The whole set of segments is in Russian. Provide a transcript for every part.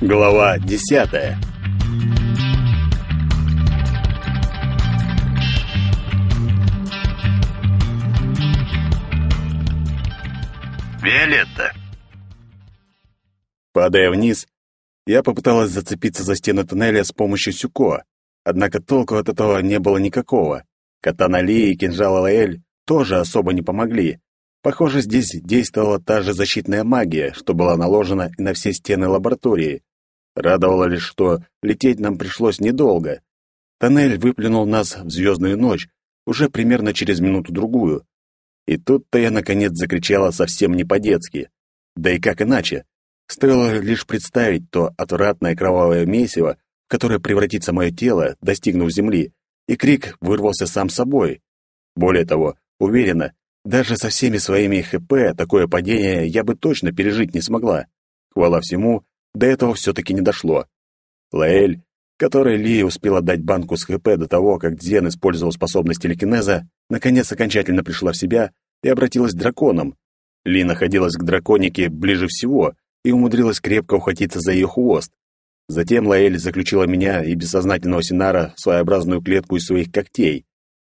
Глава десятая Виолетта Падая вниз, я попыталась зацепиться за стену туннеля с помощью сюко, однако толку от этого не было никакого. Катана Ли и кинжал Лаэль тоже особо не помогли. Похоже, здесь действовала та же защитная магия, что была наложена и на все стены лаборатории. Радовало лишь, что лететь нам пришлось недолго. Тоннель выплюнул нас в звездную ночь уже примерно через минуту-другую. И тут-то я, наконец, закричала совсем не по-детски. Да и как иначе? Стоило лишь представить то отвратное кровавое месиво, которое превратится мое тело, достигнув земли, и крик вырвался сам собой. Более того, уверена, даже со всеми своими ХП такое падение я бы точно пережить не смогла. Хвала всему, до этого все-таки не дошло. Лаэль, которой Ли успела дать банку с ХП до того, как Дзен использовал способность телекинеза, наконец окончательно пришла в себя и обратилась к драконам. Ли находилась к драконике ближе всего и умудрилась крепко ухватиться за ее хвост. Затем Лаэль заключила меня и бессознательного Синара в своеобразную клетку из своих когтей.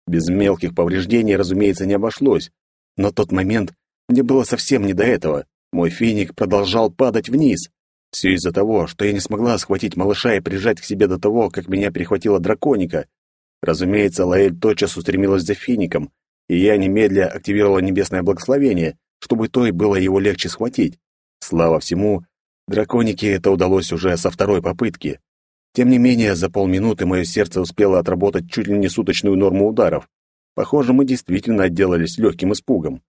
Без мелких повреждений, разумеется, не обошлось, но тот момент мне было совсем не до этого. Мой финик продолжал падать вниз. Все из-за того, что я не смогла схватить малыша и прижать к себе до того, как меня перехватила драконика. Разумеется, Лаэль тотчас устремилась за фиником, и я немедля активировала небесное благословение, чтобы той было его легче схватить. Слава всему, драконике это удалось уже со второй попытки. Тем не менее, за полминуты мое сердце успело отработать чуть ли не суточную норму ударов. Похоже, мы действительно отделались легким испугом.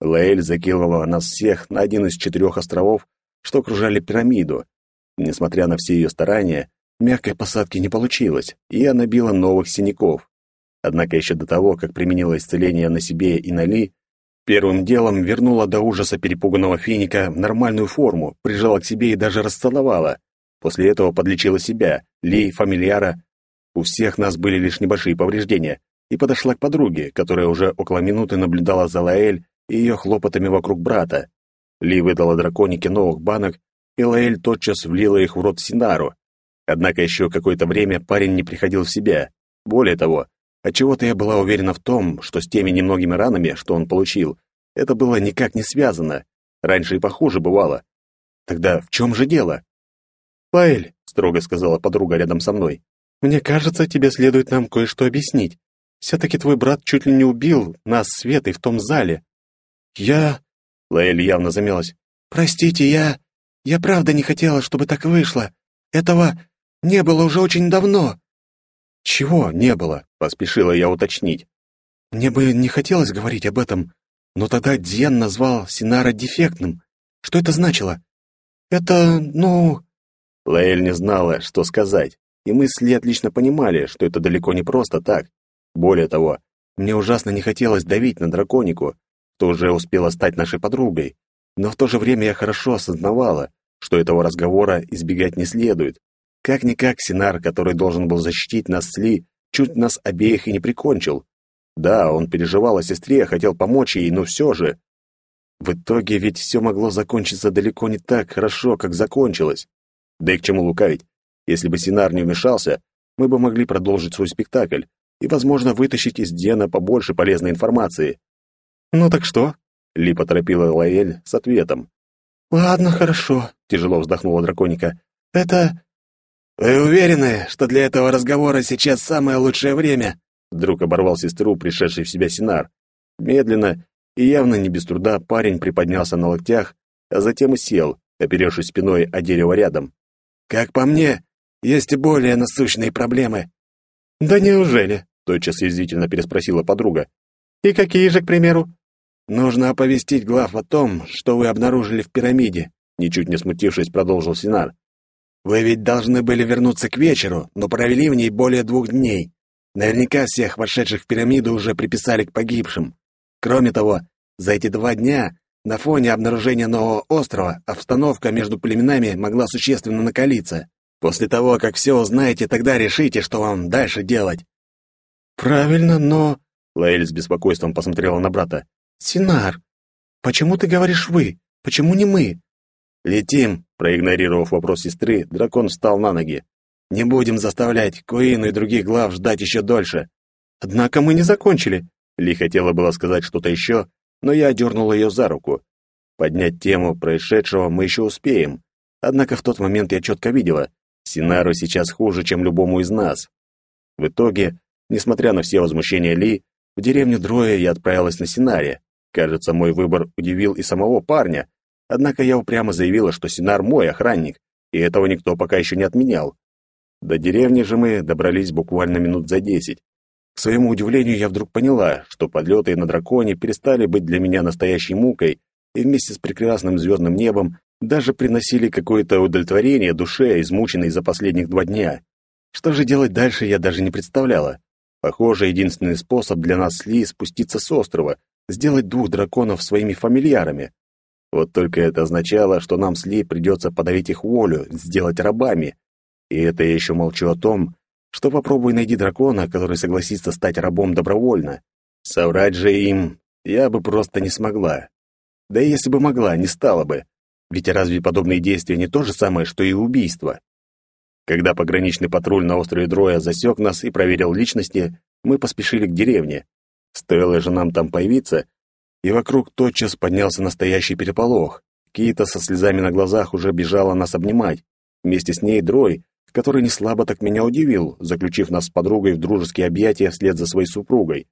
Лаэль закинула нас всех на один из четырех островов, что окружали пирамиду. Несмотря на все ее старания, мягкой посадки не получилось, и я набила новых синяков. Однако еще до того, как применила исцеление на себе и на Ли, первым делом вернула до ужаса перепуганного финика в нормальную форму, прижала к себе и даже расцеловала. После этого подлечила себя, Ли, фамильяра. У всех нас были лишь небольшие повреждения, и подошла к подруге, которая уже около минуты наблюдала за Лаэль и ее хлопотами вокруг брата. Ли выдала драконике новых банок, и Лаэль тотчас влила их в рот Синару. Однако еще какое-то время парень не приходил в себя. Более того, отчего-то я была уверена в том, что с теми немногими ранами, что он получил, это было никак не связано. Раньше и похуже бывало. Тогда в чем же дело? «Лаэль», — строго сказала подруга рядом со мной, «мне кажется, тебе следует нам кое-что объяснить. Все-таки твой брат чуть ли не убил нас с Светой в том зале». «Я...» Лаэль явно замялась. «Простите, я... Я правда не хотела, чтобы так вышло. Этого не было уже очень давно». «Чего не было?» — поспешила я уточнить. «Мне бы не хотелось говорить об этом, но тогда Диан назвал Синара дефектным. Что это значило?» «Это, ну...» Лаэль не знала, что сказать, и мы с Ли отлично понимали, что это далеко не просто так. Более того, мне ужасно не хотелось давить на драконику, что уже успела стать нашей подругой, но в то же время я хорошо осознавала, что этого разговора избегать не следует. Как-никак Синар, который должен был защитить нас с Ли, чуть нас обеих и не прикончил. Да, он переживал о сестре, хотел помочь ей, но все же... В итоге ведь все могло закончиться далеко не так хорошо, как закончилось. Да и к чему лукавить? Если бы Синар не вмешался, мы бы могли продолжить свой спектакль и, возможно, вытащить из Дена побольше полезной информации. «Ну так что?» — Ли поторопила Лаэль с ответом. «Ладно, хорошо», — тяжело вздохнула драконика. «Это...» «Вы уверены, что для этого разговора сейчас самое лучшее время?» Вдруг оборвал сестру, пришедший в себя Синар. Медленно и явно не без труда парень приподнялся на локтях, а затем и сел, оперевшись спиной о дерево рядом. «Как по мне, есть и более насущные проблемы». «Да неужели?» — тотчас язвительно переспросила подруга. «И какие же, к примеру?» «Нужно оповестить глав о том, что вы обнаружили в пирамиде», ничуть не смутившись, продолжил Синар. «Вы ведь должны были вернуться к вечеру, но провели в ней более двух дней. Наверняка всех вошедших в пирамиду уже приписали к погибшим. Кроме того, за эти два дня на фоне обнаружения нового острова обстановка между племенами могла существенно накалиться. После того, как все узнаете, тогда решите, что вам дальше делать». «Правильно, но...» Лаэль с беспокойством посмотрела на брата. «Синар, почему ты говоришь «вы»? Почему не мы?» «Летим», — Проигнорировав вопрос сестры, дракон встал на ноги. «Не будем заставлять Куину и других глав ждать еще дольше». «Однако мы не закончили». Ли хотела было сказать что-то еще, но я дернул ее за руку. Поднять тему происшедшего мы еще успеем. Однако в тот момент я четко видела, Синару сейчас хуже, чем любому из нас. В итоге, несмотря на все возмущения Ли, в деревню Дроя я отправилась на Синаре. Кажется, мой выбор удивил и самого парня, однако я упрямо заявила, что Синар мой охранник, и этого никто пока еще не отменял. До деревни же мы добрались буквально минут за десять. К своему удивлению, я вдруг поняла, что подлеты на драконе перестали быть для меня настоящей мукой, и вместе с прекрасным звездным небом даже приносили какое-то удовлетворение душе, измученной за последних два дня. Что же делать дальше, я даже не представляла. Похоже, единственный способ для нас с Ли спуститься с острова, сделать двух драконов своими фамильярами. Вот только это означало, что нам с Ли придется подавить их волю, сделать рабами. И это я еще молчу о том, что попробуй найди дракона, который согласится стать рабом добровольно. Соврать же им я бы просто не смогла. Да и если бы могла, не стала бы. Ведь разве подобные действия не то же самое, что и убийство? Когда пограничный патруль на острове Дроя засек нас и проверил личности, мы поспешили к деревне. Стоило же нам там появиться, и вокруг тотчас поднялся настоящий переполох. Кита со слезами на глазах уже бежала нас обнимать. Вместе с ней Дрой, который не слабо так меня удивил, заключив нас с подругой в дружеские объятия вслед за своей супругой.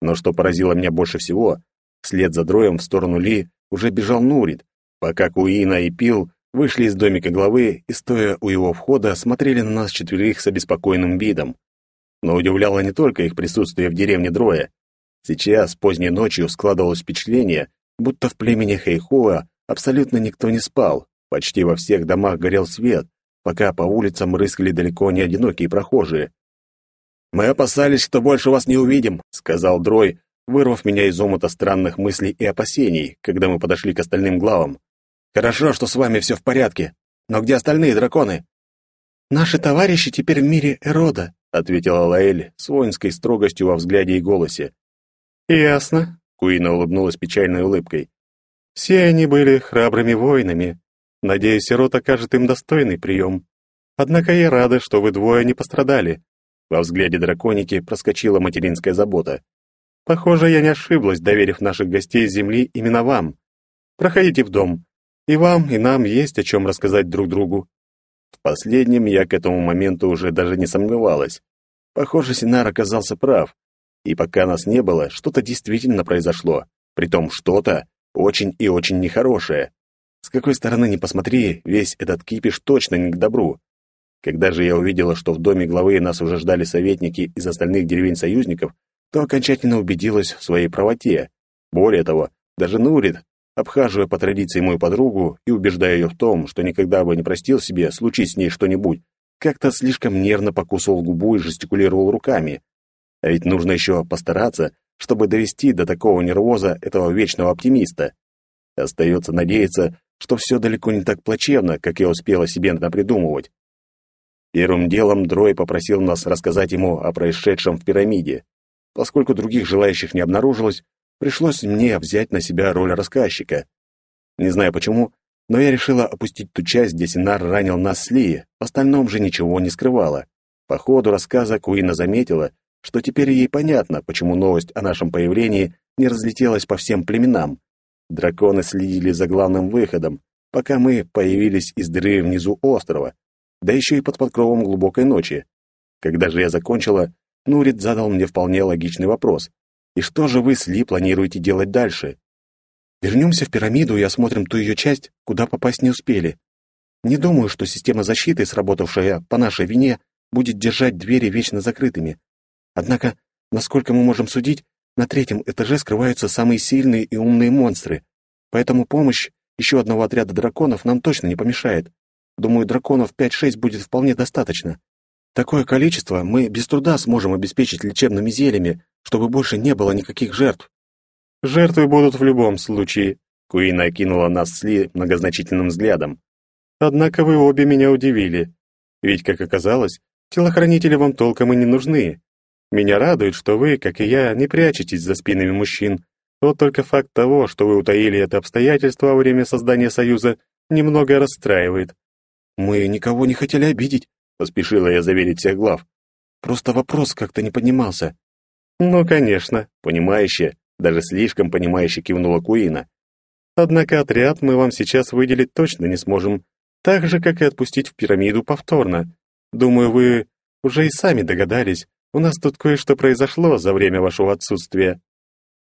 Но что поразило меня больше всего, вслед за Дроем в сторону Ли уже бежал Нурит, пока Куина и Пил вышли из домика главы и, стоя у его входа, смотрели на нас четверых с обеспокоенным видом. Но удивляло не только их присутствие в деревне Дроя. Сейчас, поздней ночью, складывалось впечатление, будто в племени Хэйхуа абсолютно никто не спал, почти во всех домах горел свет, пока по улицам рыскали далеко не одинокие прохожие. «Мы опасались, что больше вас не увидим», — сказал Дрой, вырвав меня из омута странных мыслей и опасений, когда мы подошли к остальным главам. Хорошо, что с вами все в порядке. Но где остальные драконы? Наши товарищи теперь в мире Эрода, ответила Лаэль с воинской строгостью во взгляде и голосе. Ясно, Куина улыбнулась печальной улыбкой. Все они были храбрыми воинами. Надеюсь, Эрот окажет им достойный прием. Однако я рада, что вы двое не пострадали. Во взгляде драконики проскочила материнская забота. Похоже, я не ошиблась, доверив наших гостей земли именно вам. Проходите в дом. И вам, и нам есть о чем рассказать друг другу. В последнем я к этому моменту уже даже не сомневалась. Похоже, Синар оказался прав. И пока нас не было, что-то действительно произошло. Притом что-то очень и очень нехорошее. С какой стороны ни посмотри, весь этот кипиш точно не к добру. Когда же я увидела, что в доме главы нас уже ждали советники из остальных деревень-союзников, то окончательно убедилась в своей правоте. Более того, даже Нурит, обхаживая по традиции мою подругу и убеждая ее в том, что никогда бы не простил себе, случись с ней что-нибудь, как-то слишком нервно покусывал губу и жестикулировал руками. А ведь нужно еще постараться, чтобы довести до такого нервоза этого вечного оптимиста. Остается надеяться, что все далеко не так плачевно, как я успела себе напридумывать. Первым делом Дрой попросил нас рассказать ему о происшедшем в пирамиде. Поскольку других желающих не обнаружилось, пришлось мне взять на себя роль рассказчика. Не знаю почему, но я решила опустить ту часть, где Синар ранил нас с Ли, в остальном же ничего не скрывала. По ходу рассказа Куина заметила, что теперь ей понятно, почему новость о нашем появлении не разлетелась по всем племенам. Драконы следили за главным выходом, пока мы появились из дыры внизу острова, да еще и под покровом глубокой ночи. Когда же я закончила, Нурит задал мне вполне логичный вопрос. И что же вы с Ли планируете делать дальше? Вернемся в пирамиду и осмотрим ту ее часть, куда попасть не успели. Не думаю, что система защиты, сработавшая по нашей вине, будет держать двери вечно закрытыми. Однако, насколько мы можем судить, на третьем этаже скрываются самые сильные и умные монстры. Поэтому помощь еще одного отряда драконов нам точно не помешает. Думаю, драконов 5-6 будет вполне достаточно. Такое количество мы без труда сможем обеспечить лечебными зельями, чтобы больше не было никаких жертв. Жертвы будут в любом случае, Куина окинула нас с Ли многозначительным взглядом. Однако вы обе меня удивили. Ведь, как оказалось, телохранители вам толком и не нужны. Меня радует, что вы, как и я, не прячетесь за спинами мужчин. Вот только факт того, что вы утаили это обстоятельство во время создания союза, немного расстраивает. Мы никого не хотели обидеть, поспешила я заверить всех глав. Просто вопрос как-то не поднимался. Ну, конечно, понимающе, даже слишком понимающе кивнула Куина. Однако отряд мы вам сейчас выделить точно не сможем, так же, как и отпустить в пирамиду повторно. Думаю, вы уже и сами догадались, у нас тут кое-что произошло за время вашего отсутствия».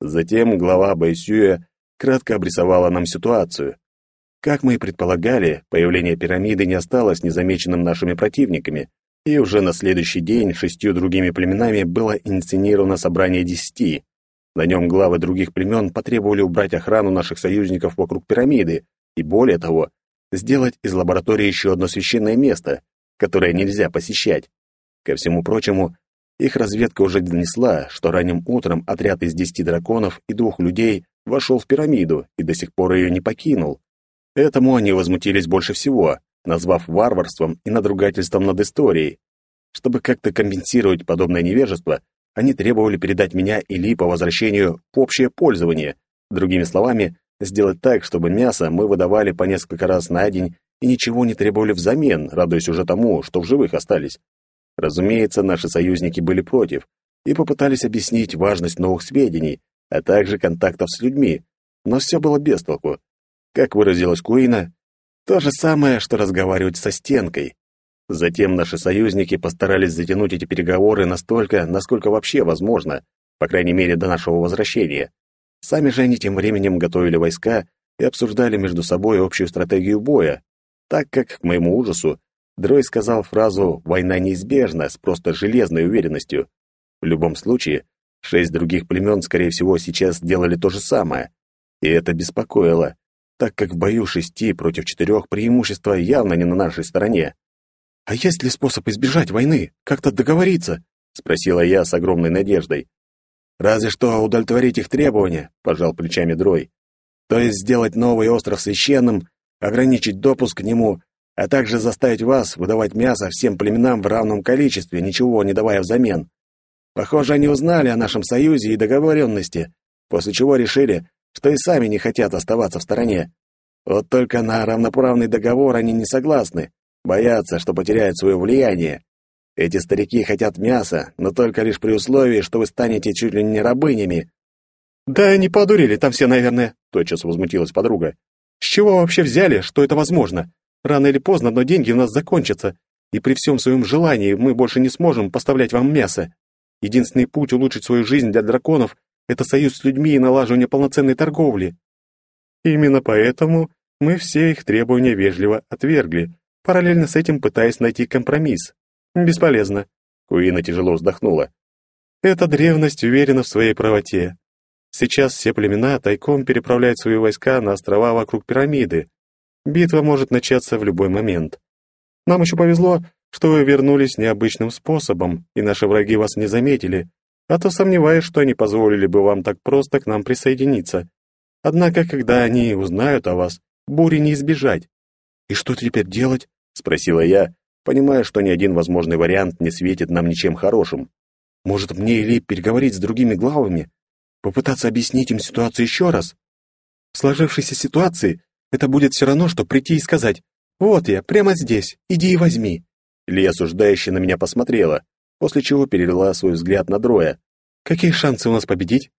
Затем глава Байсюя кратко обрисовала нам ситуацию. Как мы и предполагали, появление пирамиды не осталось незамеченным нашими противниками, и уже на следующий день шестью другими племенами было инсценировано собрание десяти. На нем главы других племен потребовали убрать охрану наших союзников вокруг пирамиды и, более того, сделать из лаборатории еще одно священное место, которое нельзя посещать. Ко всему прочему, их разведка уже донесла, что ранним утром отряд из десяти драконов и двух людей вошел в пирамиду и до сих пор ее не покинул. Этому они возмутились больше всего, назвав варварством и надругательством над историей. Чтобы как-то компенсировать подобное невежество, они требовали передать меня и Ли по возвращению в общее пользование. Другими словами, сделать так, чтобы мясо мы выдавали по несколько раз на день и ничего не требовали взамен, радуясь уже тому, что в живых остались. Разумеется, наши союзники были против и попытались объяснить важность новых сведений, а также контактов с людьми, но все было без толку. Как выразилась Куина, то же самое, что разговаривать со стенкой. Затем наши союзники постарались затянуть эти переговоры настолько, насколько вообще возможно, по крайней мере, до нашего возвращения. Сами же они тем временем готовили войска и обсуждали между собой общую стратегию боя, так как, к моему ужасу, Дрой сказал фразу «война неизбежна» с просто железной уверенностью. В любом случае, шесть других племен, скорее всего, сейчас делали то же самое, и это беспокоило так как в бою шести против четырех преимущество явно не на нашей стороне. «А есть ли способ избежать войны? Как-то договориться?» — спросила я с огромной надеждой. «Разве что удовлетворить их требования», — пожал плечами Дрой. «То есть сделать новый остров священным, ограничить допуск к нему, а также заставить вас выдавать мясо всем племенам в равном количестве, ничего не давая взамен. Похоже, они узнали о нашем союзе и договоренности, после чего решили, что и сами не хотят оставаться в стороне. Вот только на равноправный договор они не согласны, боятся, что потеряют свое влияние. Эти старики хотят мяса, но только лишь при условии, что вы станете чуть ли не рабынями. Да они подурили там все, наверное, тотчас возмутилась подруга. С чего вообще взяли, что это возможно? Рано или поздно, но деньги у нас закончатся, и при всем своем желании мы больше не сможем поставлять вам мясо. Единственный путь улучшить свою жизнь для драконов это союз с людьми и налаживание полноценной торговли. Именно поэтому мы все их требования вежливо отвергли, параллельно с этим пытаясь найти компромисс. Бесполезно. Куина тяжело вздохнула. Эта древность уверена в своей правоте. Сейчас все племена тайком переправляют свои войска на острова вокруг пирамиды. Битва может начаться в любой момент. Нам еще повезло, что вы вернулись необычным способом, и наши враги вас не заметили, а то сомневаюсь, что они позволили бы вам так просто к нам присоединиться. Однако, когда они узнают о вас, бури не избежать. «И что теперь делать?» — спросила я, понимая, что ни один возможный вариант не светит нам ничем хорошим. «Может, мне или переговорить с другими главами? Попытаться объяснить им ситуацию еще раз? В сложившейся ситуации это будет все равно, что прийти и сказать «Вот я, прямо здесь, иди и возьми». Ли осуждающе на меня посмотрела, после чего перевела свой взгляд на Дроя. «Какие шансы у нас победить?»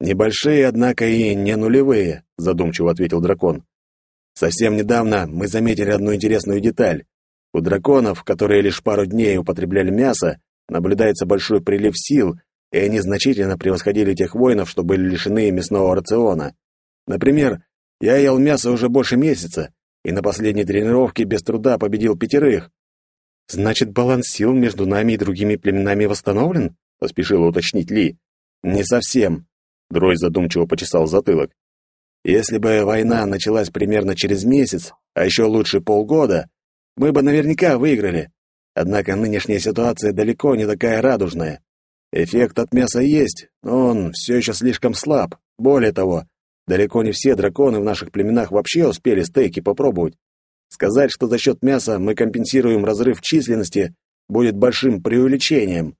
«Небольшие, однако и не нулевые», — задумчиво ответил дракон. «Совсем недавно мы заметили одну интересную деталь. У драконов, которые лишь пару дней употребляли мясо, наблюдается большой прилив сил, и они значительно превосходили тех воинов, что были лишены мясного рациона. Например, я ел мясо уже больше месяца, и на последней тренировке без труда победил пятерых. Значит, баланс сил между нами и другими племенами восстановлен? поспешила уточнить Ли. Не совсем, Дрой задумчиво почесал затылок. Если бы война началась примерно через месяц, а еще лучше полгода, мы бы наверняка выиграли. Однако нынешняя ситуация далеко не такая радужная. Эффект от мяса есть, но он все еще слишком слаб. Более того, далеко не все драконы в наших племенах вообще успели стейки попробовать. Сказать, что за счет мяса мы компенсируем разрыв численности, будет большим преувеличением.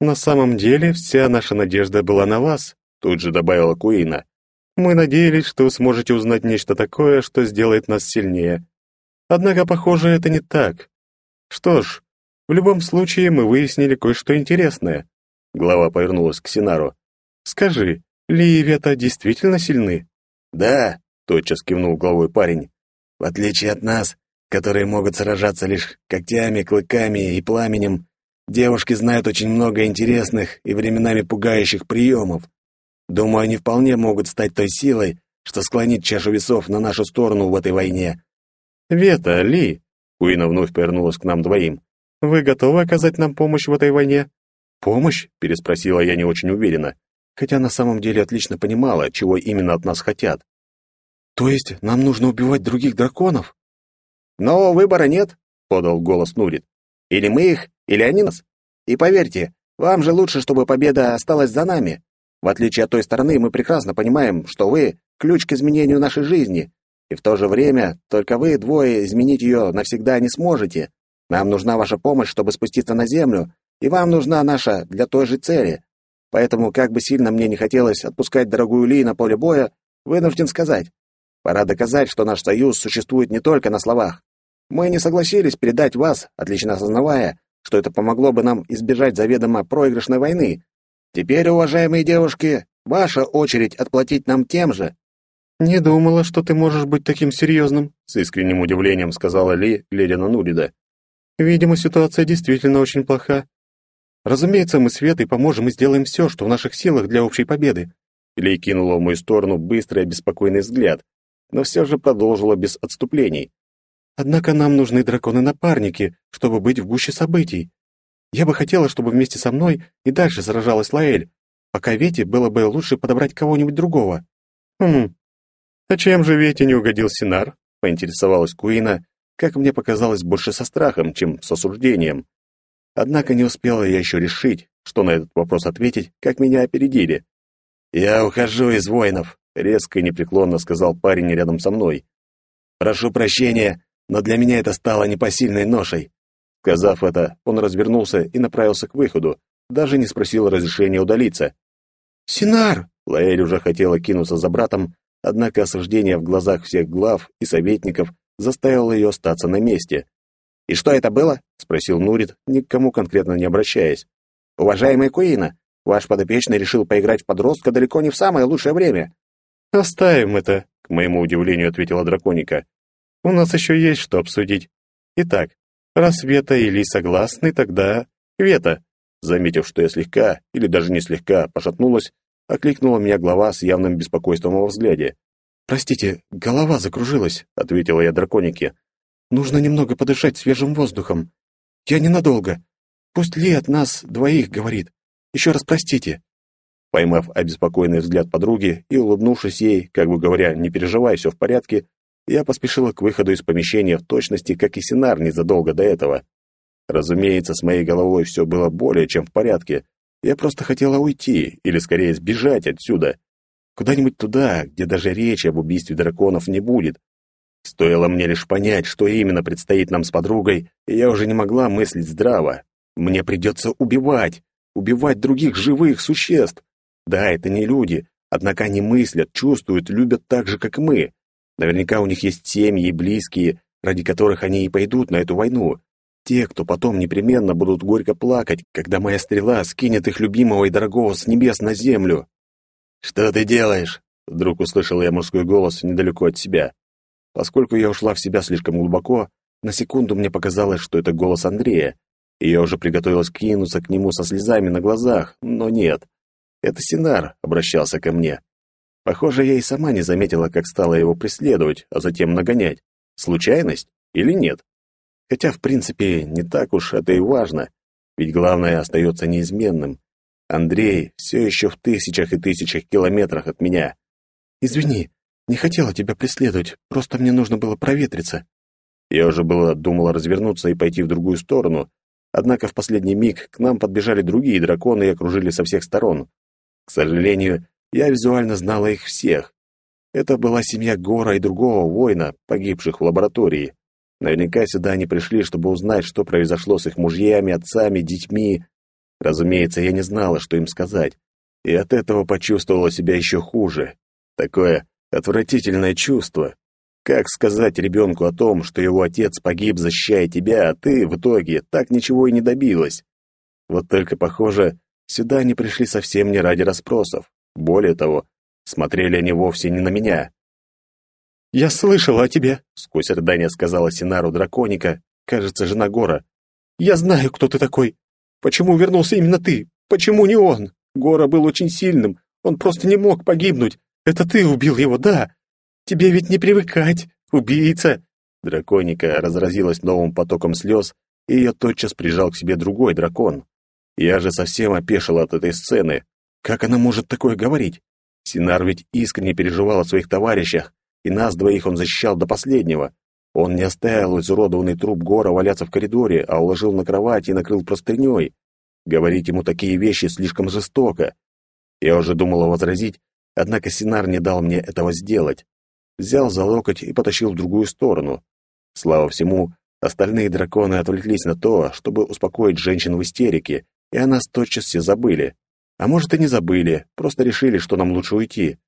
На самом деле, вся наша надежда была на вас, тут же добавила Куина. Мы надеялись, что вы сможете узнать нечто такое, что сделает нас сильнее. Однако, похоже, это не так. Что ж, в любом случае мы выяснили кое-что интересное. Глава повернулась к Синару. Скажи, Ли и Вета действительно сильны? Да, тотчас кивнул головой парень. В отличие от нас, которые могут сражаться лишь когтями, клыками и пламенем, девушки знают очень много интересных и временами пугающих приемов. Думаю, они вполне могут стать той силой, что склонит чашу весов на нашу сторону в этой войне. Вета, Ли, Куина вновь повернулась к нам двоим. Вы готовы оказать нам помощь в этой войне? Помощь? переспросила я не очень уверенно, хотя на самом деле отлично понимала, чего именно от нас хотят. То есть нам нужно убивать других драконов? Но выбора нет, подал голос Нурит. Или мы их, или они нас. И поверьте, вам же лучше, чтобы победа осталась за нами. В отличие от той стороны, мы прекрасно понимаем, что вы — ключ к изменению нашей жизни, и в то же время только вы двое изменить ее навсегда не сможете. Нам нужна ваша помощь, чтобы спуститься на землю, и вам нужна наша для той же цели. Поэтому, как бы сильно мне не хотелось отпускать дорогую Ли на поле боя, вынужден сказать, пора доказать, что наш союз существует не только на словах. Мы не согласились передать вас, отлично осознавая, что это помогло бы нам избежать заведомо проигрышной войны, Теперь, уважаемые девушки, ваша очередь отплатить нам тем же». «Не думала, что ты можешь быть таким серьезным», — с искренним удивлением сказала Ли, глядя на Нурида. «Видимо, ситуация действительно очень плоха. Разумеется, мы с Ветой поможем и сделаем все, что в наших силах для общей победы». Ли кинула в мою сторону быстрый и беспокойный взгляд, но все же продолжила без отступлений. «Однако нам нужны драконы-напарники, чтобы быть в гуще событий. Я бы хотела, чтобы вместе со мной и дальше сражалась Лаэль, пока Вете было бы лучше подобрать кого-нибудь другого. Хм. А чем же Вете не угодил Синар? Поинтересовалась Куина, как мне показалось, больше со страхом, чем с осуждением. Однако не успела я еще решить, что на этот вопрос ответить, как меня опередили. «Я ухожу из воинов», — резко и непреклонно сказал парень рядом со мной. «Прошу прощения, но для меня это стало непосильной ношей. Сказав это, он развернулся и направился к выходу, даже не спросил разрешения удалиться. «Синар!» — Лаэль уже хотела кинуться за братом, однако осуждение в глазах всех глав и советников заставило ее остаться на месте. «И что это было?» — спросил Нурит, ни к кому конкретно не обращаясь. «Уважаемая Куина, ваш подопечный решил поиграть в подростка далеко не в самое лучшее время». «Оставим это», — к моему удивлению ответила драконика. «У нас еще есть что обсудить. Итак, Раз Вета и Ли согласны, тогда... Вета!» Заметив, что я слегка, или даже не слегка, пошатнулась, окликнула меня глава с явным беспокойством во взгляде. «Простите, голова закружилась», — ответила я драконике. «Нужно немного подышать свежим воздухом. Я ненадолго. Пусть Ли от нас двоих говорит. Еще раз простите». Поймав обеспокоенный взгляд подруги и улыбнувшись ей, как бы говоря, не переживай, все в порядке, я поспешила к выходу из помещения в точности, как и Синар незадолго до этого. Разумеется, с моей головой все было более чем в порядке. Я просто хотела уйти, или скорее сбежать отсюда. Куда-нибудь туда, где даже речи об убийстве драконов не будет. Стоило мне лишь понять, что именно предстоит нам с подругой, и я уже не могла мыслить здраво. Мне придется убивать, убивать других живых существ. Да, это не люди, однако они мыслят, чувствуют, любят так же, как мы. Наверняка у них есть семьи и близкие, ради которых они и пойдут на эту войну. Те, кто потом непременно будут горько плакать, когда моя стрела скинет их любимого и дорогого с небес на землю. «Что ты делаешь?» — вдруг услышал я мужской голос недалеко от себя. Поскольку я ушла в себя слишком глубоко, на секунду мне показалось, что это голос Андрея, и я уже приготовилась кинуться к нему со слезами на глазах, но нет. Это Синар обращался ко мне. Похоже, я и сама не заметила, как стала его преследовать, а затем нагонять. Случайность или нет? Хотя, в принципе, не так уж это и важно, ведь главное остается неизменным. Андрей все еще в тысячах и тысячах километрах от меня. «Извини, не хотела тебя преследовать, просто мне нужно было проветриться». Я уже было думала развернуться и пойти в другую сторону, однако в последний миг к нам подбежали другие драконы и окружили со всех сторон. К сожалению, я визуально знала их всех. Это была семья Гора и другого воина, погибших в лаборатории. Наверняка сюда они пришли, чтобы узнать, что произошло с их мужьями, отцами, детьми. Разумеется, я не знала, что им сказать, и от этого почувствовала себя еще хуже. Такое отвратительное чувство. Как сказать ребенку о том, что его отец погиб, защищая тебя, а ты в итоге так ничего и не добилась? Вот только, похоже, сюда они пришли совсем не ради расспросов. Более того, смотрели они вовсе не на меня. «Я слышала о тебе», — сквозь рыдание сказала Синару драконика, кажется, жена Гора. «Я знаю, кто ты такой. Почему вернулся именно ты? Почему не он? Гора был очень сильным, он просто не мог погибнуть. Это ты убил его, да? Тебе ведь не привыкать, убийца!» Драконика разразилась новым потоком слез, и ее тотчас прижал к себе другой дракон. Я же совсем опешил от этой сцены. Как она может такое говорить? Синар ведь искренне переживал о своих товарищах, и нас двоих он защищал до последнего. Он не оставил изуродованный труп Гора валяться в коридоре, а уложил на кровать и накрыл простыней. Говорить ему такие вещи слишком жестоко. Я уже думала возразить, однако Синар не дал мне этого сделать. Взял за локоть и потащил в другую сторону. Слава всему, остальные драконы отвлеклись на то, чтобы успокоить женщин в истерике, и о нас тотчас все забыли. А может, и не забыли, просто решили, что нам лучше уйти.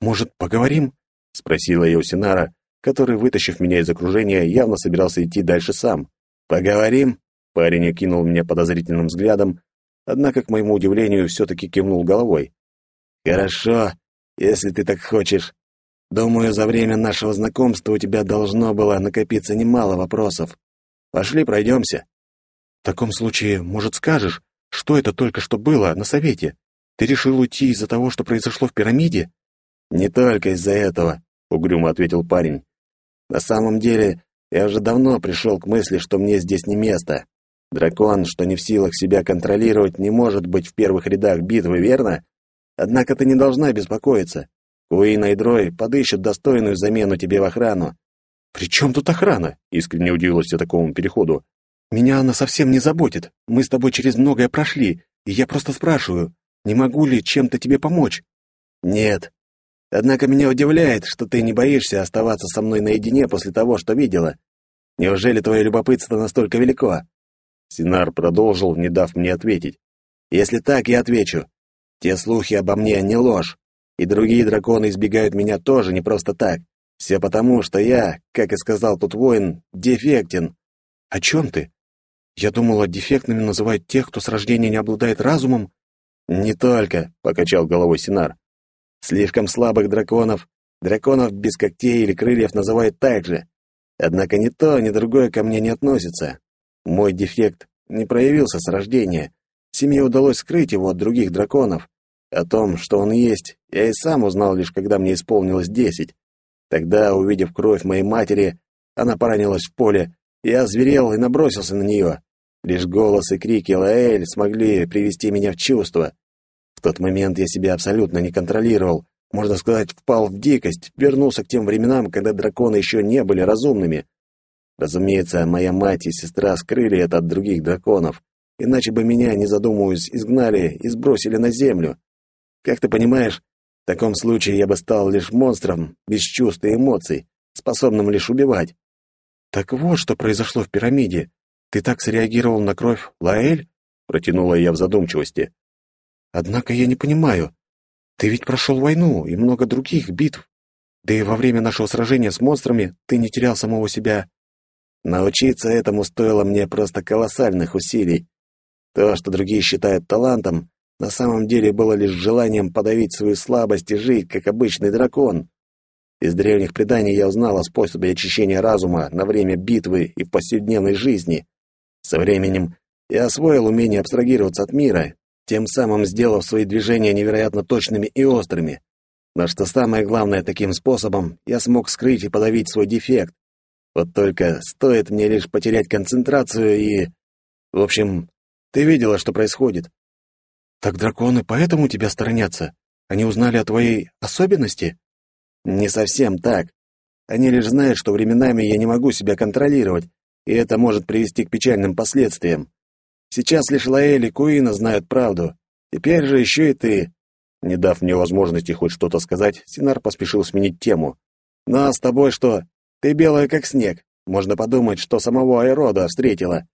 «Может, поговорим?» — спросила я у Синара, который, вытащив меня из окружения, явно собирался идти дальше сам. «Поговорим?» — парень окинул меня подозрительным взглядом, однако, к моему удивлению, все-таки кивнул головой. «Хорошо, если ты так хочешь. Думаю, за время нашего знакомства у тебя должно было накопиться немало вопросов. Пошли пройдемся». «В таком случае, может, скажешь, что это только что было на совете? Ты решил уйти из-за того, что произошло в пирамиде?» «Не только из-за этого», — угрюмо ответил парень. «На самом деле, я уже давно пришел к мысли, что мне здесь не место. Дракон, что не в силах себя контролировать, не может быть в первых рядах битвы, верно? Однако ты не должна беспокоиться. Куина и Дрой подыщут достойную замену тебе в охрану». «При чем тут охрана?» — искренне удивилась я такому переходу. «Меня она совсем не заботит. Мы с тобой через многое прошли, и я просто спрашиваю, не могу ли чем-то тебе помочь?» «Нет. Однако меня удивляет, что ты не боишься оставаться со мной наедине после того, что видела. Неужели твое любопытство настолько велико?» Синар продолжил, не дав мне ответить. «Если так, я отвечу. Те слухи обо мне не ложь, и другие драконы избегают меня тоже не просто так. Все потому, что я, как и сказал тут воин, дефектен». «О чем ты? Я думала, дефектными называют тех, кто с рождения не обладает разумом». «Не только», — покачал головой Синар. Слишком слабых драконов, драконов без когтей или крыльев называют так же. Однако ни то, ни другое ко мне не относится. Мой дефект не проявился с рождения. Семье удалось скрыть его от других драконов. О том, что он есть, я и сам узнал лишь когда мне исполнилось десять. Тогда, увидев кровь моей матери, она поранилась в поле, я озверел и набросился на нее. Лишь голос и крики Лаэль смогли привести меня в чувство. В тот момент я себя абсолютно не контролировал, можно сказать, впал в дикость, вернулся к тем временам, когда драконы еще не были разумными. Разумеется, моя мать и сестра скрыли это от других драконов, иначе бы меня, не задумываясь, изгнали и сбросили на землю. Как ты понимаешь, в таком случае я бы стал лишь монстром, без чувств и эмоций, способным лишь убивать. Так вот, что произошло в пирамиде. Ты так среагировал на кровь Лаэль? Протянула я в задумчивости. Однако я не понимаю. Ты ведь прошел войну и много других битв. Да и во время нашего сражения с монстрами ты не терял самого себя. Научиться этому стоило мне просто колоссальных усилий. То, что другие считают талантом, на самом деле было лишь желанием подавить свою слабость и жить, как обычный дракон. Из древних преданий я узнал о способе очищения разума на время битвы и в повседневной жизни. Со временем я освоил умение абстрагироваться от мира тем самым сделав свои движения невероятно точными и острыми. Но что самое главное, таким способом я смог скрыть и подавить свой дефект. Вот только стоит мне лишь потерять концентрацию и... В общем, ты видела, что происходит. Так драконы поэтому тебя сторонятся? Они узнали о твоей особенности? Не совсем так. Они лишь знают, что временами я не могу себя контролировать, и это может привести к печальным последствиям. Сейчас лишь Лаэль и Куина знают правду. Теперь же еще и ты». Не дав мне возможности хоть что-то сказать, Синар поспешил сменить тему. «Ну а с тобой что? Ты белая как снег. Можно подумать, что самого Айрода встретила».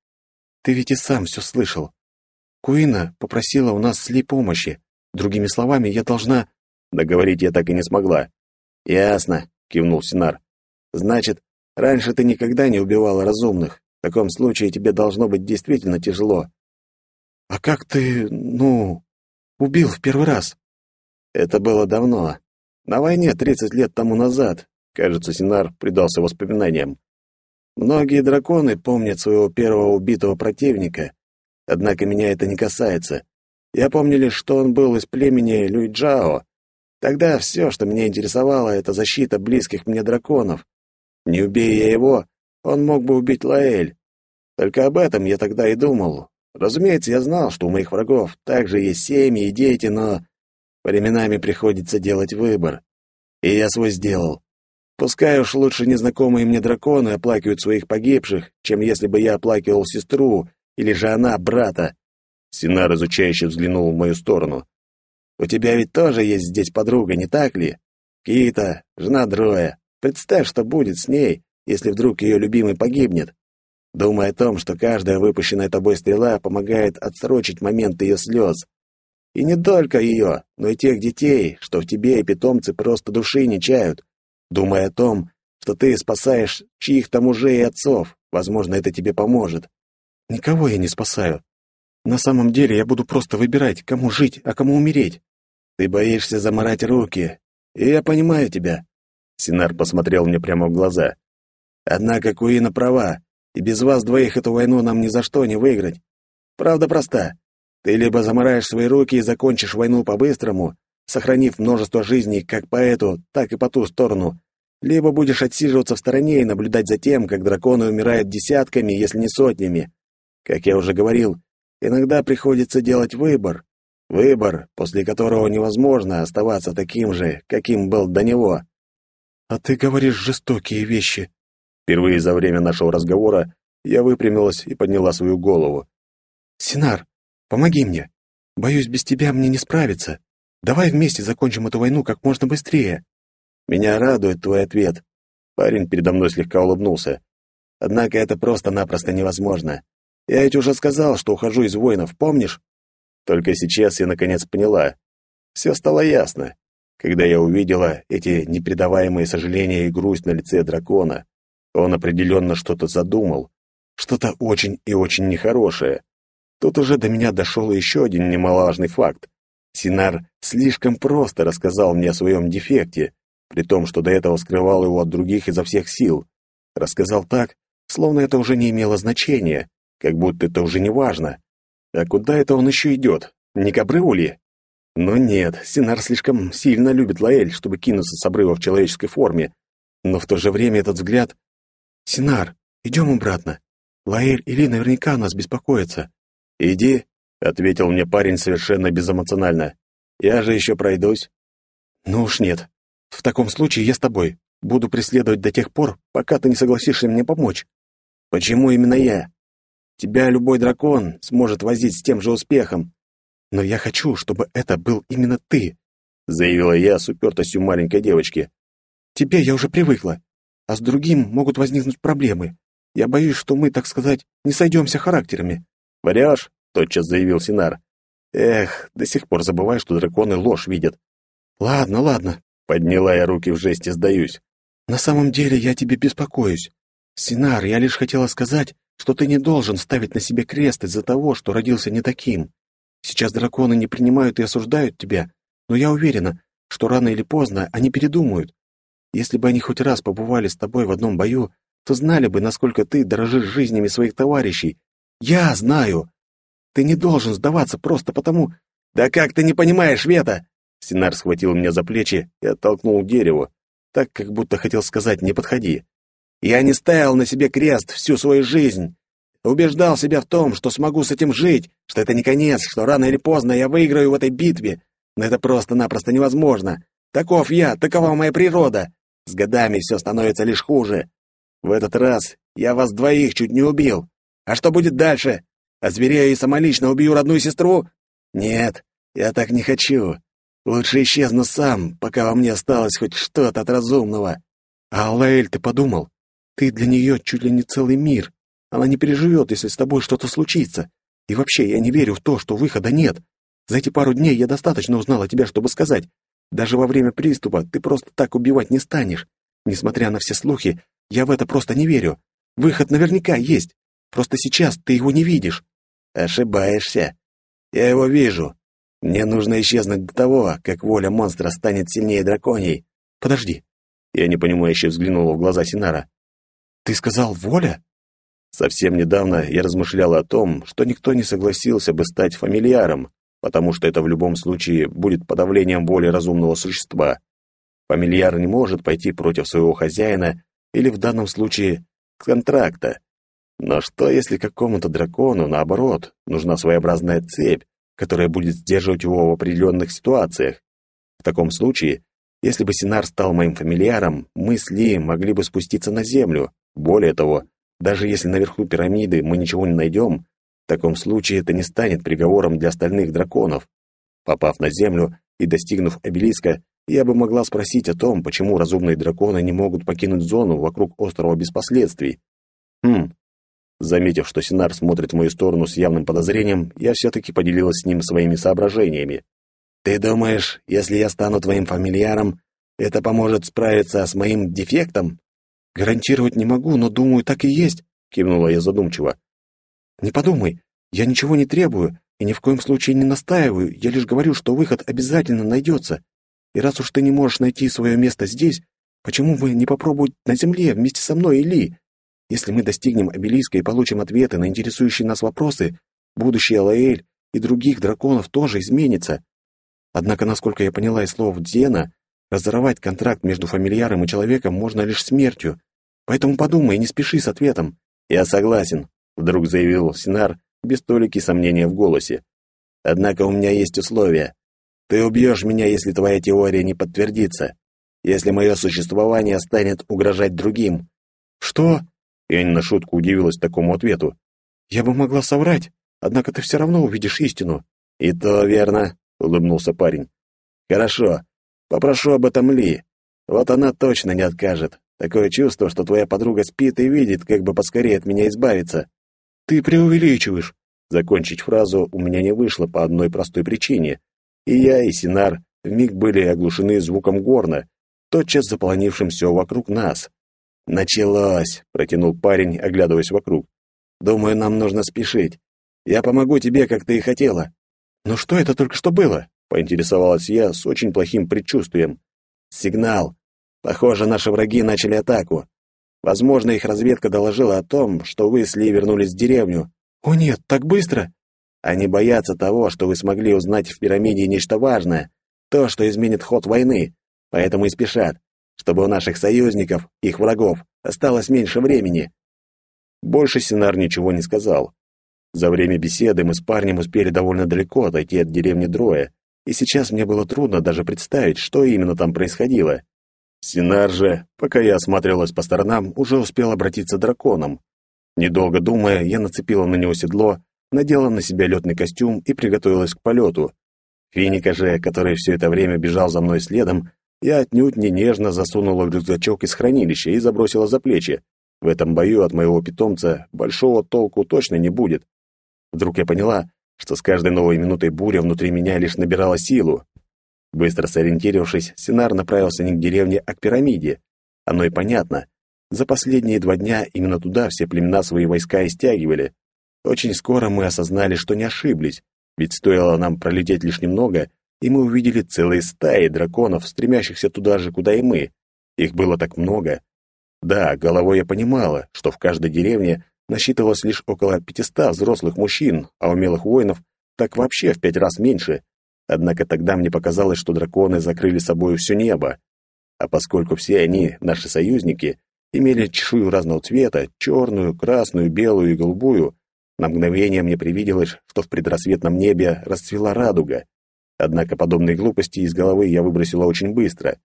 «Ты ведь и сам все слышал. Куина попросила у нас сли помощи. Другими словами, я должна...» Договорить я так и не смогла. Ясно, кивнул Синар. Значит, раньше ты никогда не убивала разумных. В таком случае тебе должно быть действительно тяжело. А как ты, ну, убил в первый раз? Это было давно. На войне тридцать лет тому назад. Кажется, Синар предался воспоминаниям. Многие драконы помнят своего первого убитого противника, однако меня это не касается. Я помню лишь, что он был из племени Люйджао. Тогда все, что меня интересовало, это защита близких мне драконов. Не убей я его, он мог бы убить Лаэль. Только об этом я тогда и думал. Разумеется, я знал, что у моих врагов также есть семьи и дети, но временами приходится делать выбор. И я свой сделал. Пускай уж лучше незнакомые мне драконы оплакивают своих погибших, чем если бы я оплакивал сестру или же она брата. Синар изучающе взглянул в мою сторону. «У тебя ведь тоже есть здесь подруга, не так ли? Кита, жена Дроя. Представь, что будет с ней, если вдруг ее любимый погибнет. Думай о том, что каждая выпущенная тобой стрела помогает отсрочить момент ее слез. И не только ее, но и тех детей, что в тебе и питомцы просто души не чают. Думай о том, что ты спасаешь чьих-то мужей и отцов. Возможно, это тебе поможет. Никого я не спасаю. На самом деле я буду просто выбирать, кому жить, а кому умереть. Ты боишься заморать руки, и я понимаю тебя. Синар посмотрел мне прямо в глаза. Однако Куина права, и без вас двоих эту войну нам ни за что не выиграть. Правда проста. Ты либо замораешь свои руки и закончишь войну по-быстрому, сохранив множество жизней как по эту, так и по ту сторону, либо будешь отсиживаться в стороне и наблюдать за тем, как драконы умирают десятками, если не сотнями. Как я уже говорил, иногда приходится делать выбор. Выбор, после которого невозможно оставаться таким же, каким был до него. А ты говоришь жестокие вещи. Впервые за время нашего разговора я выпрямилась и подняла свою голову. Синар, помоги мне. Боюсь, без тебя мне не справиться. Давай вместе закончим эту войну как можно быстрее. Меня радует твой ответ. Парень передо мной слегка улыбнулся. Однако это просто-напросто невозможно. Я ведь уже сказал, что ухожу из воинов, помнишь? Только сейчас я наконец поняла. Все стало ясно, когда я увидела эти непредаваемые сожаления и грусть на лице дракона. Он определенно что-то задумал. Что-то очень и очень нехорошее. Тут уже до меня дошел еще один немаловажный факт. Синар слишком просто рассказал мне о своем дефекте, при том, что до этого скрывал его от других изо всех сил. Рассказал так, словно это уже не имело значения, как будто это уже не важно. А куда это он еще идет? Не к обрыву ли? Но нет, Синар слишком сильно любит Лаэль, чтобы кинуться с обрыва в человеческой форме. Но в то же время этот взгляд... «Синар, идем обратно. Лаэль и Ли наверняка нас беспокоятся». «Иди», — ответил мне парень совершенно безэмоционально. «Я же еще пройдусь». «Ну уж нет. В таком случае я с тобой. Буду преследовать до тех пор, пока ты не согласишься мне помочь». «Почему именно я? Тебя любой дракон сможет возить с тем же успехом». «Но я хочу, чтобы это был именно ты», — заявила я с упертостью маленькой девочки. «Тебе я уже привыкла, а с другим могут возникнуть проблемы. Я боюсь, что мы, так сказать, не сойдемся характерами». «Врешь?» Тотчас заявил Синар. Эх, до сих пор забываю, что драконы ложь видят. Ладно, ладно, подняла я руки в жесте, сдаюсь. На самом деле я тебе беспокоюсь. Синар, я лишь хотела сказать, что ты не должен ставить на себе крест из-за того, что родился не таким. Сейчас драконы не принимают и осуждают тебя, но я уверена, что рано или поздно они передумают. Если бы они хоть раз побывали с тобой в одном бою, то знали бы, насколько ты дорожишь жизнями своих товарищей. Я знаю. Ты не должен сдаваться просто потому... Да как ты не понимаешь, Вета? Синар схватил меня за плечи и оттолкнул к дереву, так как будто хотел сказать «не подходи». Я не ставил на себе крест всю свою жизнь. Убеждал себя в том, что смогу с этим жить, что это не конец, что рано или поздно я выиграю в этой битве. Но это просто-напросто невозможно. Таков я, такова моя природа. С годами все становится лишь хуже. В этот раз я вас двоих чуть не убил. А что будет дальше? Озверею и самолично убью родную сестру? Нет, я так не хочу. Лучше исчезну сам, пока во мне осталось хоть что-то от разумного. А Лаэль, ты подумал? Ты для нее чуть ли не целый мир. Она не переживет, если с тобой что-то случится. И вообще, я не верю в то, что выхода нет. За эти пару дней я достаточно узнал о тебе, чтобы сказать, Даже во время приступа ты просто так убивать не станешь. Несмотря на все слухи, я в это просто не верю. Выход наверняка есть. Просто сейчас ты его не видишь. Ошибаешься. Я его вижу. Мне нужно исчезнуть до того, как воля монстра станет сильнее драконьей. Подожди. Я непонимающе взглянул в глаза Синара. Ты сказал воля? Совсем недавно я размышлял о том, что никто не согласился бы стать фамильяром, потому что это в любом случае будет подавлением воли разумного существа. Фамильяр не может пойти против своего хозяина или в данном случае контракта. Но что, если какому-то дракону, наоборот, нужна своеобразная цепь, которая будет сдерживать его в определенных ситуациях? В таком случае, если бы Синар стал моим фамильяром, мы с Ли могли бы спуститься на землю. Более того, даже если наверху пирамиды мы ничего не найдем, в таком случае это не станет приговором для остальных драконов. Попав на землю и достигнув обелиска, я бы могла спросить о том, почему разумные драконы не могут покинуть зону вокруг острова без последствий. Хм. Заметив, что Синар смотрит в мою сторону с явным подозрением, я все-таки поделилась с ним своими соображениями. «Ты думаешь, если я стану твоим фамильяром, это поможет справиться с моим дефектом?» «Гарантировать не могу, но думаю, так и есть», — кивнула я задумчиво. «Не подумай, я ничего не требую и ни в коем случае не настаиваю, я лишь говорю, что выход обязательно найдется. И раз уж ты не можешь найти свое место здесь, почему бы не попробовать на земле вместе со мной и Ли? Если мы достигнем обелиска и получим ответы на интересующие нас вопросы, будущее Лаэль и других драконов тоже изменится. Однако, насколько я поняла из слов Дзена, разорвать контракт между фамильяром и человеком можно лишь смертью. Поэтому подумай и не спеши с ответом. Я согласен, вдруг заявил Синар без толики сомнения в голосе. Однако у меня есть условия. Ты убьешь меня, если твоя теория не подтвердится, если мое существование станет угрожать другим». «Что?» Я на шутку удивилась такому ответу. «Я бы могла соврать, однако ты все равно увидишь истину». «И то верно», — улыбнулся парень. «Хорошо, попрошу об этом Ли. Вот она точно не откажет. Такое чувство, что твоя подруга спит и видит, как бы поскорее от меня избавиться». «Ты преувеличиваешь». Закончить фразу у меня не вышло по одной простой причине. И я, и Синар вмиг были оглушены звуком горна, тотчас заполонившим все вокруг нас. «Началось!» — протянул парень, оглядываясь вокруг. «Думаю, нам нужно спешить. Я помогу тебе, как ты и хотела». «Но что это только что было?» — поинтересовалась я с очень плохим предчувствием. «Сигнал. Похоже, наши враги начали атаку. Возможно, их разведка доложила о том, что вы с Ли вернулись в деревню». «О нет, так быстро!» Они боятся того, что вы смогли узнать в пирамиде нечто важное, то, что изменит ход войны, поэтому и спешат, чтобы у наших союзников, их врагов, осталось меньше времени». Больше Синар ничего не сказал. За время беседы мы с парнем успели довольно далеко отойти от деревни Дроя, и сейчас мне было трудно даже представить, что именно там происходило. Синар же, пока я осматривалась по сторонам, уже успел обратиться драконом. Недолго думая, я нацепила на него седло надела на себя летный костюм и приготовилась к полету. Финика же, который все это время бежал за мной следом, я отнюдь не нежно засунула в рюкзачок из хранилища и забросила за плечи. В этом бою от моего питомца большого толку точно не будет. Вдруг я поняла, что с каждой новой минутой буря внутри меня лишь набирала силу. Быстро сориентировавшись, Синар направился не к деревне, а к пирамиде. Оно и понятно. За последние два дня именно туда все племена свои войска и стягивали. Очень скоро мы осознали, что не ошиблись, ведь стоило нам пролететь лишь немного, и мы увидели целые стаи драконов, стремящихся туда же, куда и мы. Их было так много. Да, головой я понимала, что в каждой деревне насчитывалось лишь около 500 взрослых мужчин, а умелых воинов так вообще в пять раз меньше. Однако тогда мне показалось, что драконы закрыли собой все небо. А поскольку все они, наши союзники, имели чешую разного цвета, черную, красную, белую и голубую, на мгновение мне привиделось, что в предрассветном небе расцвела радуга. Однако подобные глупости из головы я выбросила очень быстро.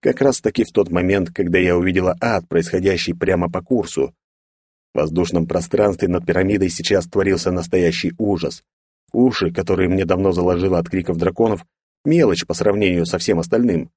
Как раз-таки в тот момент, когда я увидела ад, происходящий прямо по курсу. В воздушном пространстве над пирамидой сейчас творился настоящий ужас. Уши, которые мне давно заложило от криков драконов, мелочь по сравнению со всем остальным.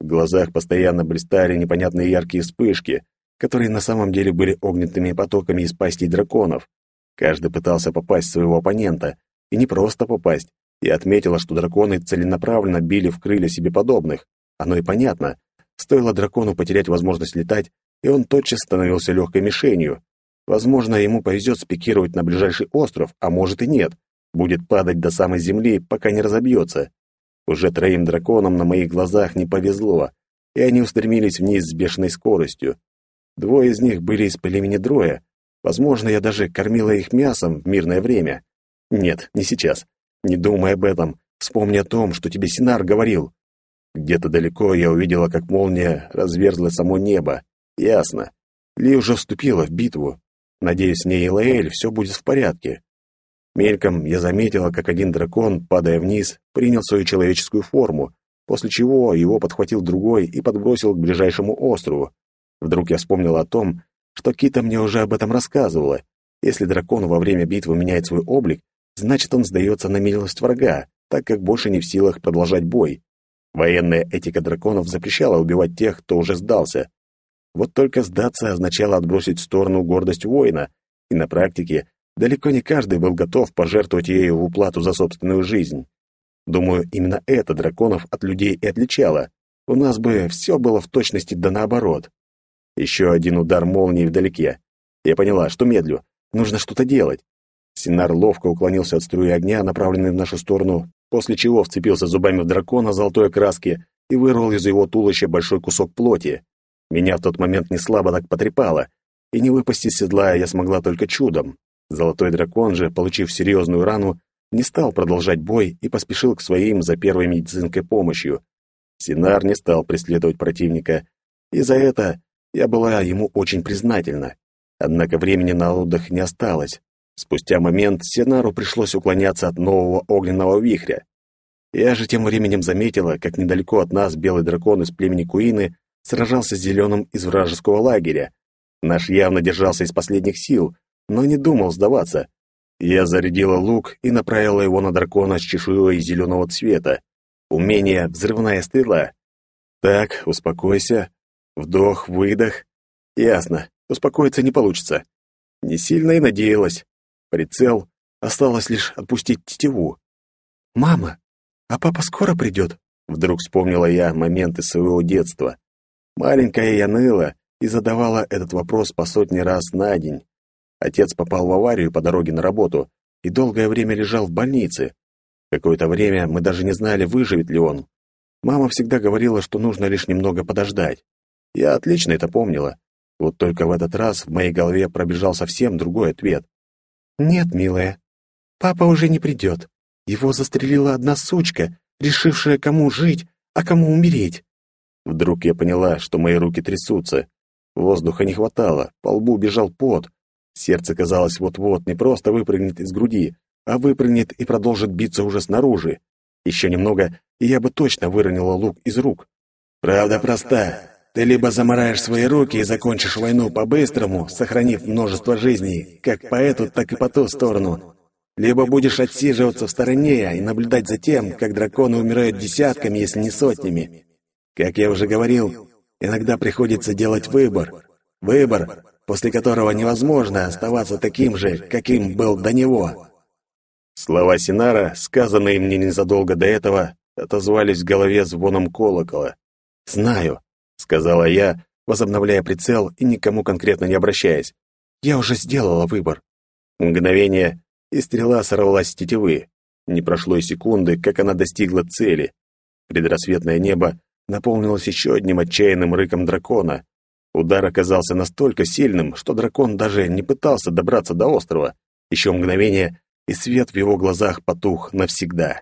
В глазах постоянно блистали непонятные яркие вспышки, которые на самом деле были огненными потоками из пастей драконов. Каждый пытался попасть в своего оппонента, и не просто попасть, и отметила, что драконы целенаправленно били в крылья себе подобных. Оно и понятно. Стоило дракону потерять возможность летать, и он тотчас становился легкой мишенью. Возможно, ему повезет спикировать на ближайший остров, а может и нет. Будет падать до самой земли, пока не разобьется. Уже троим драконам на моих глазах не повезло, и они устремились вниз с бешеной скоростью. Двое из них были из племени Дроя. Возможно, я даже кормила их мясом в мирное время. Нет, не сейчас. Не думай об этом. Вспомни о том, что тебе Синар говорил. Где-то далеко я увидела, как молния разверзла само небо. Ясно. Ли уже вступила в битву. Надеюсь, с ней и Лаэль все будет в порядке. Мельком я заметила, как один дракон, падая вниз, принял свою человеческую форму, после чего его подхватил другой и подбросил к ближайшему острову. Вдруг я вспомнила о том, что Кита мне уже об этом рассказывала. Если дракон во время битвы меняет свой облик, значит, он сдается на милость врага, так как больше не в силах продолжать бой. Военная этика драконов запрещала убивать тех, кто уже сдался. Вот только сдаться означало отбросить в сторону гордость воина, и на практике далеко не каждый был готов пожертвовать ею в уплату за собственную жизнь. Думаю, именно это драконов от людей и отличало. У нас бы все было в точности да наоборот. Еще один удар молнии вдалеке. Я поняла, что медлю. Нужно что-то делать. Синар ловко уклонился от струи огня, направленной в нашу сторону, после чего вцепился зубами в дракона золотой краски и вырвал из его туловища большой кусок плоти. Меня в тот момент не слабо так потрепало, и не выпасть из седла я смогла только чудом. Золотой дракон же, получив серьезную рану, не стал продолжать бой и поспешил к своим за первой медицинской помощью. Синар не стал преследовать противника, и за это я была ему очень признательна. Однако времени на отдых не осталось. Спустя момент Синару пришлось уклоняться от нового огненного вихря. Я же тем временем заметила, как недалеко от нас белый дракон из племени Куины сражался с зеленым из вражеского лагеря. Наш явно держался из последних сил, но не думал сдаваться. Я зарядила лук и направила его на дракона с чешуей зеленого цвета. Умение «Взрывная стрела». Так, успокойся. Вдох, выдох. Ясно, успокоиться не получится. Не сильно и надеялась. Прицел. Осталось лишь отпустить тетиву. «Мама, а папа скоро придет?» Вдруг вспомнила я моменты своего детства. Маленькая я ныла и задавала этот вопрос по сотни раз на день. Отец попал в аварию по дороге на работу и долгое время лежал в больнице. Какое-то время мы даже не знали, выживет ли он. Мама всегда говорила, что нужно лишь немного подождать. Я отлично это помнила. Вот только в этот раз в моей голове пробежал совсем другой ответ. «Нет, милая, папа уже не придет. Его застрелила одна сучка, решившая, кому жить, а кому умереть. Вдруг я поняла, что мои руки трясутся. Воздуха не хватало, по лбу бежал пот. Сердце, казалось, вот-вот не просто выпрыгнет из груди, а выпрыгнет и продолжит биться уже снаружи. Еще немного, и я бы точно выронила лук из рук. «Правда проста. Ты либо замараешь свои руки и закончишь войну по-быстрому, сохранив множество жизней, как по эту, так и по ту сторону, либо будешь отсиживаться в стороне и наблюдать за тем, как драконы умирают десятками, если не сотнями. Как я уже говорил, иногда приходится делать выбор. Выбор, после которого невозможно оставаться таким же, каким был до него. Слова Синара, сказанные мне незадолго до этого, отозвались в голове звоном колокола. «Знаю», — сказала я, возобновляя прицел и никому конкретно не обращаясь. «Я уже сделала выбор». Мгновение, и стрела сорвалась с тетивы. Не прошло и секунды, как она достигла цели. Предрассветное небо наполнилось еще одним отчаянным рыком дракона. Удар оказался настолько сильным, что дракон даже не пытался добраться до острова. Еще мгновение, и свет в его глазах потух навсегда.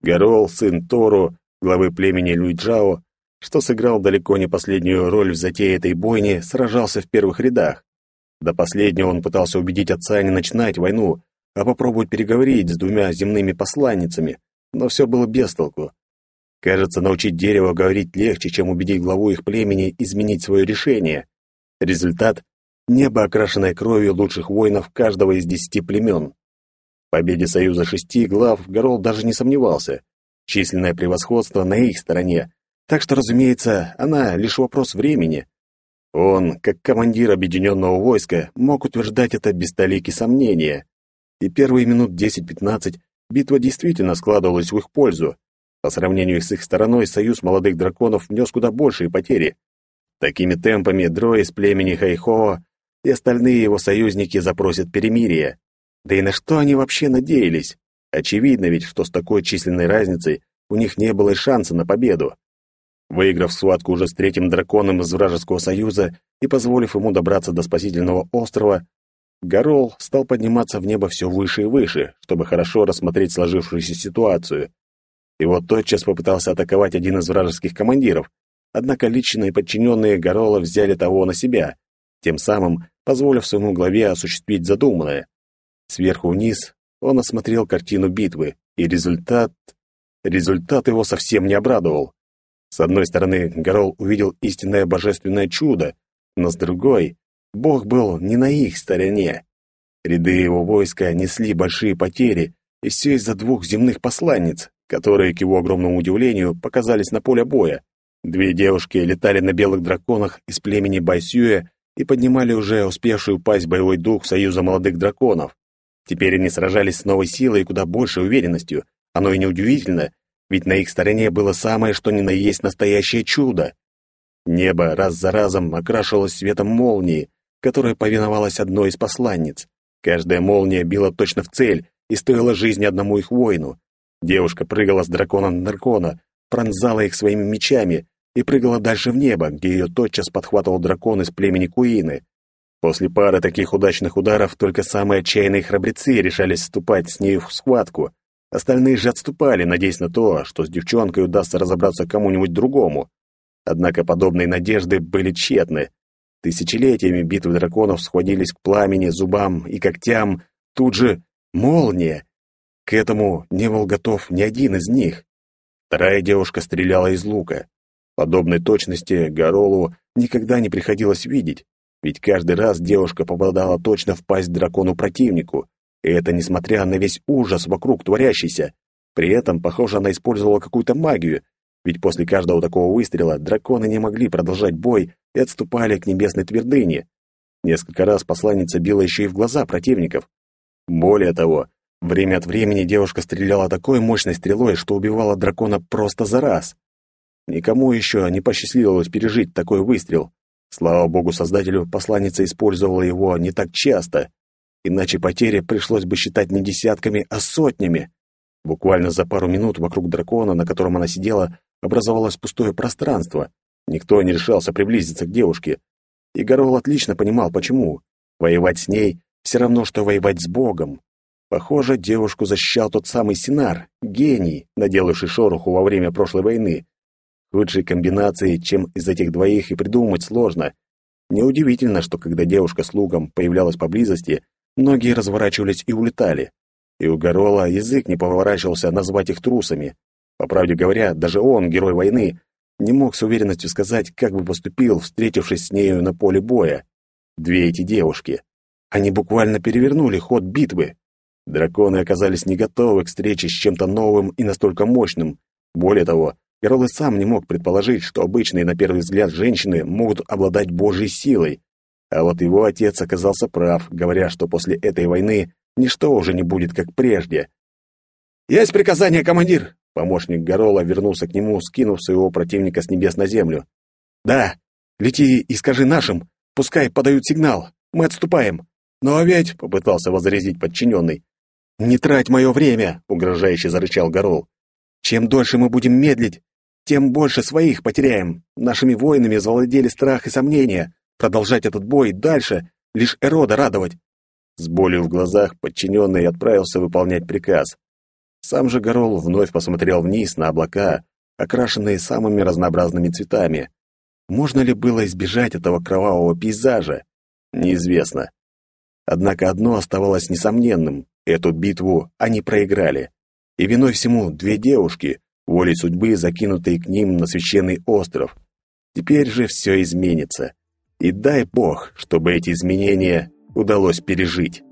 Горол, сын Тору, главы племени Люйджао, что сыграл далеко не последнюю роль в затее этой бойни, сражался в первых рядах. До последнего он пытался убедить отца не начинать войну, а попробовать переговорить с двумя земными посланницами, но все было без толку. Кажется, научить дерево говорить легче, чем убедить главу их племени изменить свое решение. Результат — небо, окрашенное кровью лучших воинов каждого из десяти племен. В победе Союза шести глав Горол даже не сомневался. Численное превосходство на их стороне, так что, разумеется, она лишь вопрос времени. Он, как командир объединенного войска, мог утверждать это без толики сомнения. и первые минут 10-15 битва действительно складывалась в их пользу. По сравнению с их стороной, союз молодых драконов внес куда большие потери. Такими темпами Дрой из племени Хайхоа и остальные его союзники запросят перемирие. Да и на что они вообще надеялись? Очевидно ведь, что с такой численной разницей у них не было и шанса на победу. Выиграв схватку уже с третьим драконом из вражеского союза и позволив ему добраться до спасительного острова, Горол стал подниматься в небо все выше и выше, чтобы хорошо рассмотреть сложившуюся ситуацию. Его тотчас попытался атаковать один из вражеских командиров, однако личные подчиненные Горола взяли того на себя, тем самым позволив своему главе осуществить задуманное. Сверху вниз он осмотрел картину битвы, и результат... Результат его совсем не обрадовал. С одной стороны, Горол увидел истинное божественное чудо, но с другой, Бог был не на их стороне. Ряды его войска несли большие потери, и все из-за двух земных посланниц, которые, к его огромному удивлению, показались на поле боя. Две девушки летали на белых драконах из племени Байсюэ и поднимали уже успевший упасть боевой дух Союза молодых драконов. Теперь они сражались с новой силой и куда большей уверенностью. Оно и неудивительно, ведь на их стороне было самое что ни на есть настоящее чудо. Небо раз за разом окрашивалось светом молнии, которая повиновалась одной из посланниц. Каждая молния била точно в цель и стоила жизни одному их воину. Девушка прыгала с дракона на дракона, пронзала их своими мечами, и прыгала дальше в небо, где ее тотчас подхватывал дракон из племени Куины. После пары таких удачных ударов только самые отчаянные храбрецы решались вступать с ней в схватку. Остальные же отступали, надеясь на то, что с девчонкой удастся разобраться кому-нибудь другому. Однако подобные надежды были тщетны. Тысячелетиями битвы драконов сходились к пламени, зубам и когтям. Тут же молния. К этому не был готов ни один из них. Вторая девушка стреляла из лука. Подобной точности Горолу никогда не приходилось видеть, ведь каждый раз девушка попадала точно в пасть дракону-противнику, и это несмотря на весь ужас вокруг творящийся. При этом, похоже, она использовала какую-то магию, ведь после каждого такого выстрела драконы не могли продолжать бой и отступали к небесной твердыне. Несколько раз посланница била еще и в глаза противников. Более того, время от времени девушка стреляла такой мощной стрелой, что убивала дракона просто за раз. Никому еще не посчастливилось пережить такой выстрел. Слава богу создателю, посланница использовала его не так часто, иначе потери пришлось бы считать не десятками, а сотнями. Буквально за пару минут вокруг дракона, на котором она сидела, образовалось пустое пространство. Никто не решался приблизиться к девушке. И Горол отлично понимал, почему. Воевать с ней все равно, что воевать с Богом. Похоже, девушку защищал тот самый Синар, гений, наделавший шороху во время прошлой войны. Лучшей комбинации, чем из этих двоих, и придумать сложно. Неудивительно, что когда девушка с лугом появлялась поблизости, многие разворачивались и улетали. И у Горола язык не поворачивался назвать их трусами. По правде говоря, даже он, герой войны, не мог с уверенностью сказать, как бы поступил, встретившись с нею на поле боя. Две эти девушки. Они буквально перевернули ход битвы. Драконы оказались не готовы к встрече с чем-то новым и настолько мощным. Более того, Эрол и сам не мог предположить, что обычные на первый взгляд женщины могут обладать божьей силой. А вот его отец оказался прав, говоря, что после этой войны ничто уже не будет как прежде. «Есть приказание, командир!» Помощник Горола вернулся к нему, скинув своего противника с небес на землю. «Да, лети и скажи нашим, пускай подают сигнал, мы отступаем». «Но ведь...» — попытался возразить подчиненный. «Не трать мое время!» — угрожающе зарычал Горол. «Чем дольше мы будем медлить, тем больше своих потеряем. Нашими воинами завладели страх и сомнения. Продолжать этот бой дальше, лишь Эрода радовать. С болью в глазах подчиненный отправился выполнять приказ. Сам же Горол вновь посмотрел вниз на облака, окрашенные самыми разнообразными цветами. Можно ли было избежать этого кровавого пейзажа? Неизвестно. Однако одно оставалось несомненным — эту битву они проиграли. И виной всему две девушки, волей судьбы, закинутые к ним на священный остров. Теперь же все изменится. И дай Бог, чтобы эти изменения удалось пережить.